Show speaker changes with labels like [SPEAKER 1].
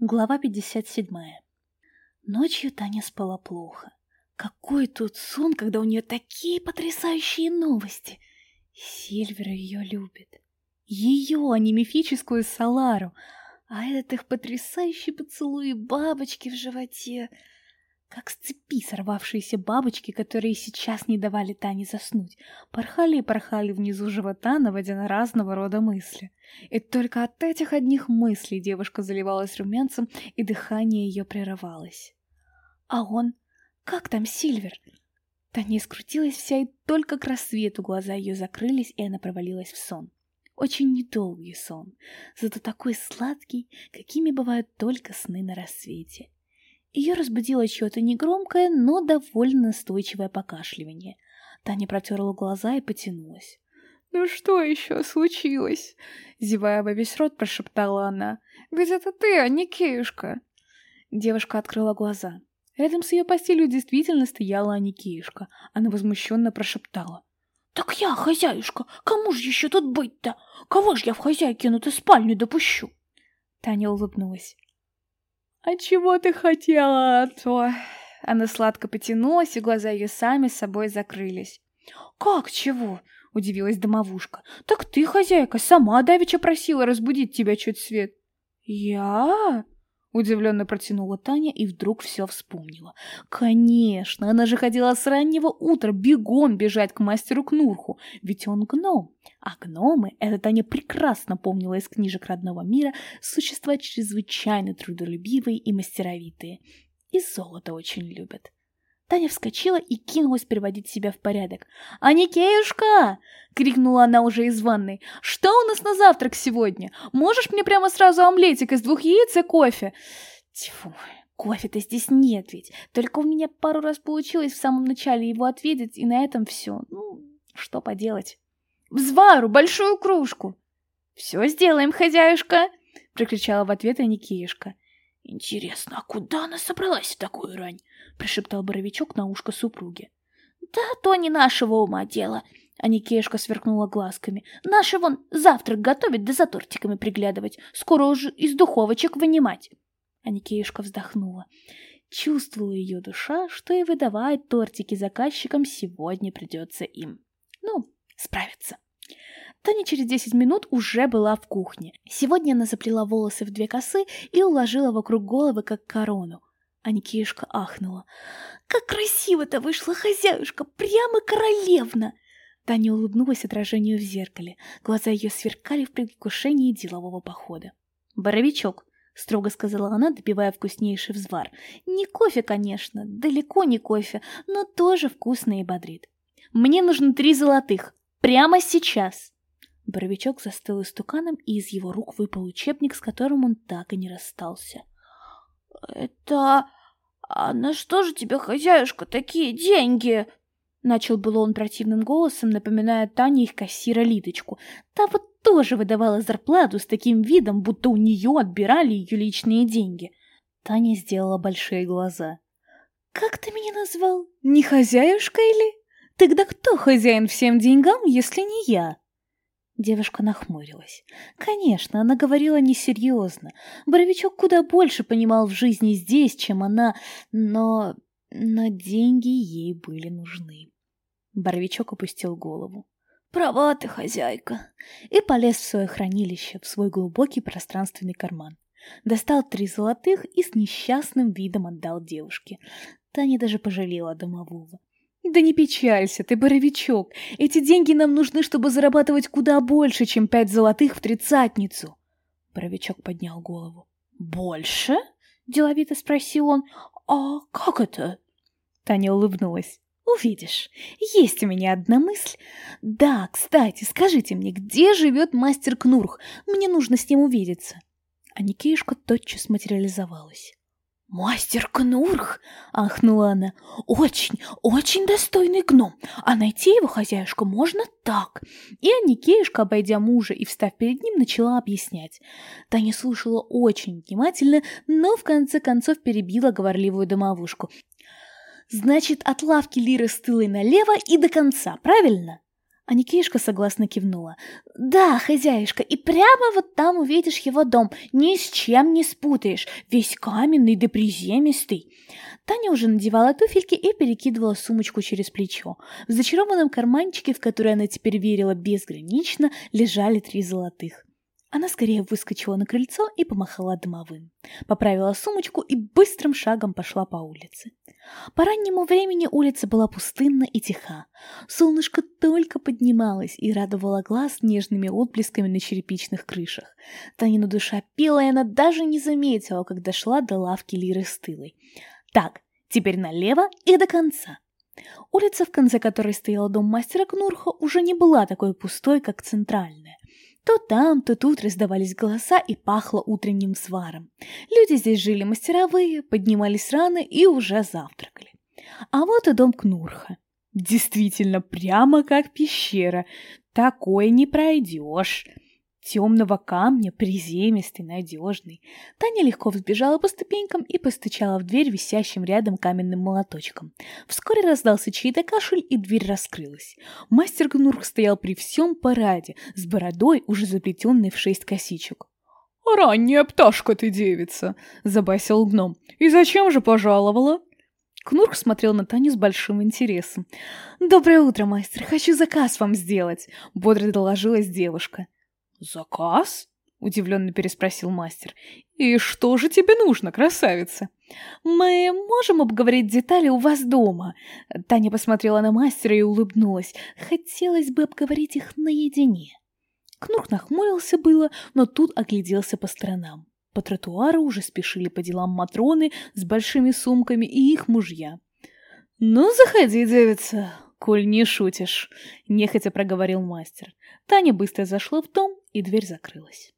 [SPEAKER 1] Глава 57. Ночью Таня спала плохо. Какой тут сон, когда у нее такие потрясающие новости. Сильвер ее любит. Ее, а не мифическую Салару. А этот их потрясающий поцелуй бабочки в животе как с цепи сорвавшиеся бабочки, которые сейчас не давали Тане заснуть, порхали и порхали внизу живота, наводя на разного рода мысли. И только от этих одних мыслей девушка заливалась румянцем, и дыхание ее прерывалось. А он? Как там Сильвер? Таня скрутилась вся, и только к рассвету глаза ее закрылись, и она провалилась в сон. Очень недолгий сон, зато такой сладкий, какими бывают только сны на рассвете. Ее разбудило чье-то негромкое, но довольно настойчивое покашливание. Таня протерла глаза и потянулась. «Ну что еще случилось?» Зевая во весь рот, прошептала она. «Ведь это ты, а не Киюшка!» Девушка открыла глаза. Рядом с ее постелью действительно стояла Аникеюшка. Она возмущенно прошептала. «Так я, хозяюшка, кому же еще тут быть-то? Кого ж я в хозяйкину-то спальню допущу?» Таня улыбнулась. «А чего ты хотела, а то?» Она сладко потянулась, и глаза ее сами собой закрылись. «Как чего?» — удивилась домовушка. «Так ты, хозяйка, сама давеча просила разбудить тебя чуть свет». «Я?» Удивленно протянула Таня и вдруг все вспомнила. Конечно, она же хотела с раннего утра бегом бежать к мастеру Кнурху, ведь он гном. А гномы, это Таня прекрасно помнила из книжек родного мира, существа чрезвычайно трудолюбивые и мастеровитые. И золото очень любят. Таня вскочила и кинулась приводить себя в порядок. «Аникеюшка!» — крикнула она уже из ванной. «Что у нас на завтрак сегодня? Можешь мне прямо сразу омлетик из двух яиц и кофе?» Тьфу, кофе-то здесь нет ведь. Только у меня пару раз получилось в самом начале его ответить, и на этом все. Ну, что поделать. «Взвару, большую кружку!» «Все сделаем, хозяюшка!» — прокричала в ответ Аникеюшка. «Интересно, а куда она собралась в такую рань?» — прошептал Боровичок на ушко супруги. «Да то не нашего ума дело!» А Никешка сверкнула глазками. «Наши вон завтрак готовить да за тортиками приглядывать. Скоро уже из духовочек вынимать!» А Никешка вздохнула. Чувствовала ее душа, что и выдавать тортики заказчикам сегодня придется им. Ну, справиться. Таня через 10 минут уже была в кухне. Сегодня она заплела волосы в две косы и уложила вокруг головы, как корону. А Никишка ахнула. «Как красиво-то вышла хозяюшка! Прямо королевна!» Таня улыбнулась отражению в зеркале. Глаза ее сверкали в предвкушении делового похода. «Боровичок!» — строго сказала она, допивая вкуснейший взвар. «Не кофе, конечно, далеко не кофе, но тоже вкусно и бодрит. Мне нужно три золотых. Прямо сейчас!» Боровичок застыл истуканом, и из его рук выпал учебник, с которым он так и не расстался. «Это... А на что же тебе, хозяюшка, такие деньги?» Начал было он противным голосом, напоминая Тане их кассира Лидочку. Та вот тоже выдавала зарплату с таким видом, будто у нее отбирали ее личные деньги. Таня сделала большие глаза. «Как ты меня назвал? Не хозяюшка или? Тогда кто хозяин всем деньгам, если не я?» Девушка нахмурилась. Конечно, она говорила несерьезно. Боровичок куда больше понимал в жизни здесь, чем она, но... но деньги ей были нужны. Боровичок опустил голову. «Права ты, хозяйка!» И полез в свое хранилище, в свой глубокий пространственный карман. Достал три золотых и с несчастным видом отдал девушке. Таня даже пожалела домового. Да не печалься ты, боровичок. Эти деньги нам нужны, чтобы зарабатывать куда больше, чем пять золотых в тридцатницу. Боровичок поднял голову. Больше? Деловито спросил он. А как это? Таня улыбнулась. Увидишь. Есть у меня одна мысль. Да, кстати, скажите мне, где живет мастер Кнурх? Мне нужно с ним увидеться. А Никеюшка тотчас материализовалась. «Мастер Кнурх!» — ахнула она. «Очень, очень достойный гном, а найти его хозяюшку можно так!» И Аникеюшка, обойдя мужа и встав перед ним, начала объяснять. Таня слушала очень внимательно, но в конце концов перебила говорливую домовушку. «Значит, от лавки Лиры с тылой налево и до конца, правильно?» А Никишка согласно кивнула. «Да, хозяюшка, и прямо вот там увидишь его дом. Ни с чем не спутаешь. Весь каменный да приземистый». Таня уже надевала туфельки и перекидывала сумочку через плечо. В зачарованном карманчике, в который она теперь верила безгранично, лежали три золотых. Она скорее выскочила на крыльцо и помахала домовым. Поправила сумочку и быстрым шагом пошла по улице. По раннему времени улица была пустынна и тиха. Солнышко только поднималось и радовало глаз нежными отблесками на черепичных крышах. Танина душа пела, и она даже не заметила, когда шла до лавки Лиры стылой. Так, теперь налево и до конца. Улица, в конце которой стоял дом мастера Кнурха, уже не была такой пустой, как центральная. То там, то тут раздавались голоса и пахло утренним сваром. Люди здесь жили мастеровые, поднимались рано и уже завтракали. А вот и дом Кнурха. Действительно, прямо как пещера. Такое не пройдешь темного камня, приземистый, надежный. Таня легко взбежала по ступенькам и постучала в дверь висящим рядом каменным молоточком. Вскоре раздался чей-то кашель, и дверь раскрылась. Мастер Гнурх стоял при всем параде, с бородой, уже заплетенной в шесть косичек.
[SPEAKER 2] «Ранняя пташка ты, девица!» — забасил гном. «И зачем же пожаловала?»
[SPEAKER 1] Кнурх смотрел на Таню с большим интересом. «Доброе утро, мастер! Хочу заказ вам сделать!» — бодро доложилась девушка.
[SPEAKER 2] «Заказ?» — удивленно переспросил мастер. «И что же тебе нужно, красавица?»
[SPEAKER 1] «Мы можем обговорить детали у вас дома?» Таня посмотрела на мастера и улыбнулась. «Хотелось бы обговорить их наедине». Кнур нахмурился было, но тут огляделся по сторонам. По тротуару уже спешили по делам Матроны с большими сумками и их мужья.
[SPEAKER 2] «Ну, заходи, девица, коль не шутишь», — нехотя проговорил мастер. Таня быстро зашла в дом, и дверь закрылась.